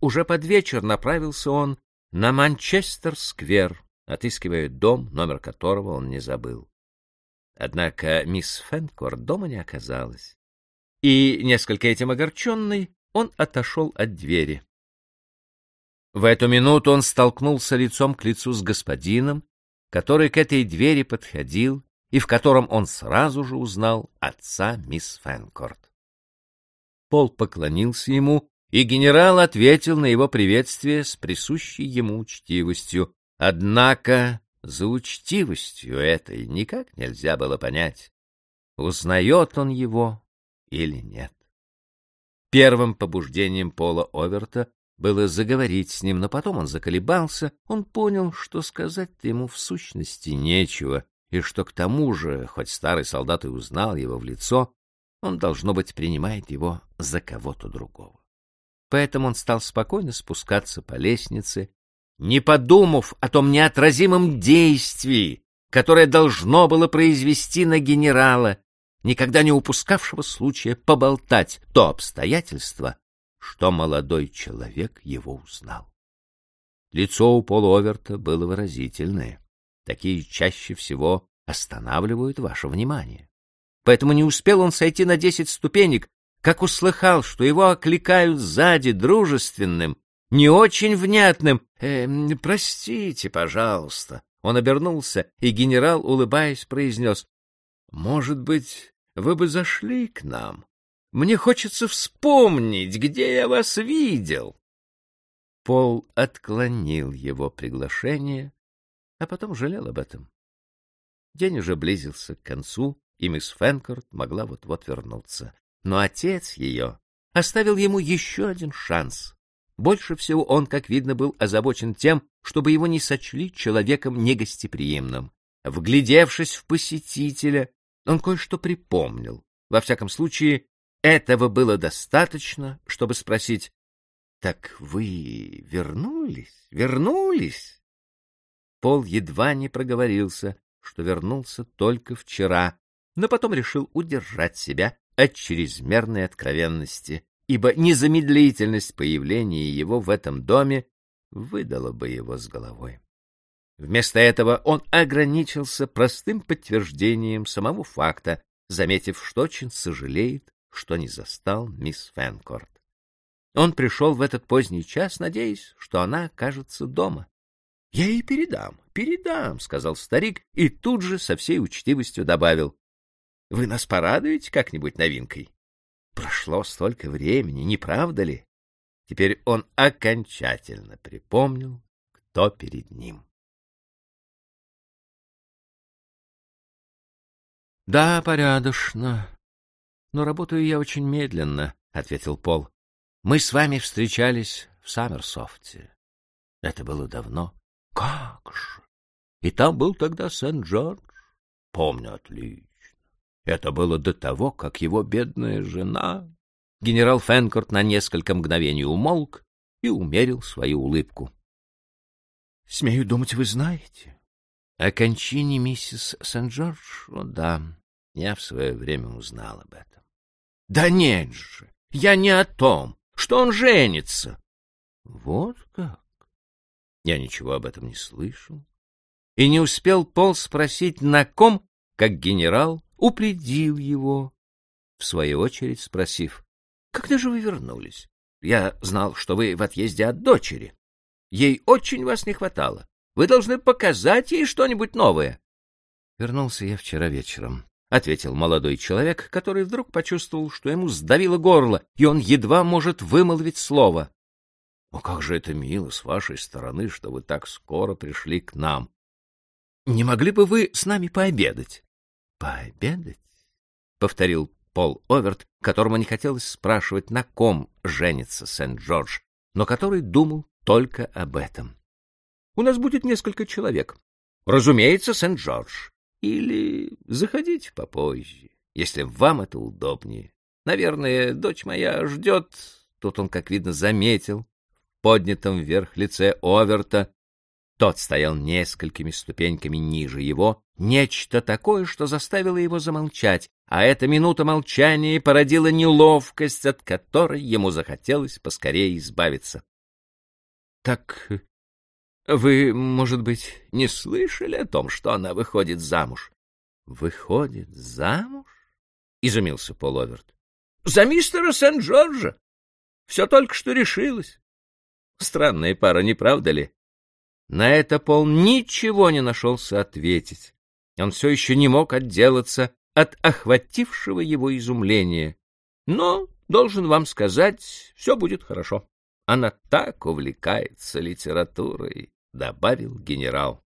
уже под вечер направился он на Манчестер-сквер, отыскивая дом, номер которого он не забыл. Однако мисс Фенкорт дома не оказалась, и, несколько этим огорченный, он отошел от двери. В эту минуту он столкнулся лицом к лицу с господином, который к этой двери подходил и в котором он сразу же узнал отца мисс Фенкорт. Пол поклонился ему, и генерал ответил на его приветствие с присущей ему учтивостью. Однако за учтивостью этой никак нельзя было понять, узнает он его или нет. Первым побуждением Пола Оверта было заговорить с ним, но потом он заколебался, он понял, что сказать ему в сущности нечего, и что к тому же, хоть старый солдат и узнал его в лицо, он, должно быть, принимает его за кого-то другого. Поэтому он стал спокойно спускаться по лестнице, не подумав о том неотразимом действии, которое должно было произвести на генерала, никогда не упускавшего случая поболтать то обстоятельство, что молодой человек его узнал. Лицо у Пола Оверта было выразительное. Такие чаще всего останавливают ваше внимание. Поэтому не успел он сойти на десять ступенек, как услыхал, что его окликают сзади дружественным, не очень внятным э, «Простите, пожалуйста». Он обернулся, и генерал, улыбаясь, произнес «Может быть, вы бы зашли к нам? Мне хочется вспомнить, где я вас видел». Пол отклонил его приглашение, а потом жалел об этом. День уже близился к концу, и мисс Фенкорт могла вот-вот вернуться. Но отец ее оставил ему еще один шанс. Больше всего он, как видно, был озабочен тем, чтобы его не сочли человеком негостеприимным. Вглядевшись в посетителя, он кое-что припомнил. Во всяком случае, этого было достаточно, чтобы спросить, «Так вы вернулись? Вернулись?» Пол едва не проговорился, что вернулся только вчера, но потом решил удержать себя от чрезмерной откровенности, ибо незамедлительность появления его в этом доме выдала бы его с головой. Вместо этого он ограничился простым подтверждением самого факта, заметив, что очень сожалеет, что не застал мисс Фенкорт. Он пришел в этот поздний час, надеясь, что она окажется дома. — Я ей передам, передам, — сказал старик и тут же со всей учтивостью добавил. — Вы нас порадуете как-нибудь новинкой? Прошло столько времени, не правда ли? Теперь он окончательно припомнил, кто перед ним. — Да, порядочно. Но работаю я очень медленно, — ответил Пол. — Мы с вами встречались в Саммерсофте. Это было давно. Как же! И там был тогда Сент-Джордж? Помню отлично. Это было до того, как его бедная жена... Генерал Фенкорт на несколько мгновений умолк и умерил свою улыбку. — Смею думать, вы знаете. О кончине миссис Сент-Джордж? Да, я в свое время узнал об этом. — Да нет же, я не о том, что он женится. — Вот как? Я ничего об этом не слышал. И не успел Пол спросить, на ком, как генерал упредил его, в свою очередь спросив, «Когда же вы вернулись? Я знал, что вы в отъезде от дочери. Ей очень вас не хватало. Вы должны показать ей что-нибудь новое». «Вернулся я вчера вечером», — ответил молодой человек, который вдруг почувствовал, что ему сдавило горло, и он едва может вымолвить слово. — О, как же это мило с вашей стороны, что вы так скоро пришли к нам. Не могли бы вы с нами пообедать? — Пообедать? — повторил Пол Оверт, которому не хотелось спрашивать, на ком женится Сент-Джордж, но который думал только об этом. — У нас будет несколько человек. Разумеется, Сент-Джордж. Или заходите попозже, если вам это удобнее. Наверное, дочь моя ждет... Тут он, как видно, заметил, поднятом вверх лице Оверта. Тот стоял несколькими ступеньками ниже его, нечто такое, что заставило его замолчать, а эта минута молчания породила неловкость, от которой ему захотелось поскорее избавиться. — Так вы, может быть, не слышали о том, что она выходит замуж? — Выходит замуж? — изумился Пол Оверт. — За мистера Сент-Джорджа. Все только что решилось. Странная пара, не правда ли? На это Пол ничего не нашелся ответить. Он все еще не мог отделаться от охватившего его изумления. Но, должен вам сказать, все будет хорошо. Она так увлекается литературой, — добавил генерал.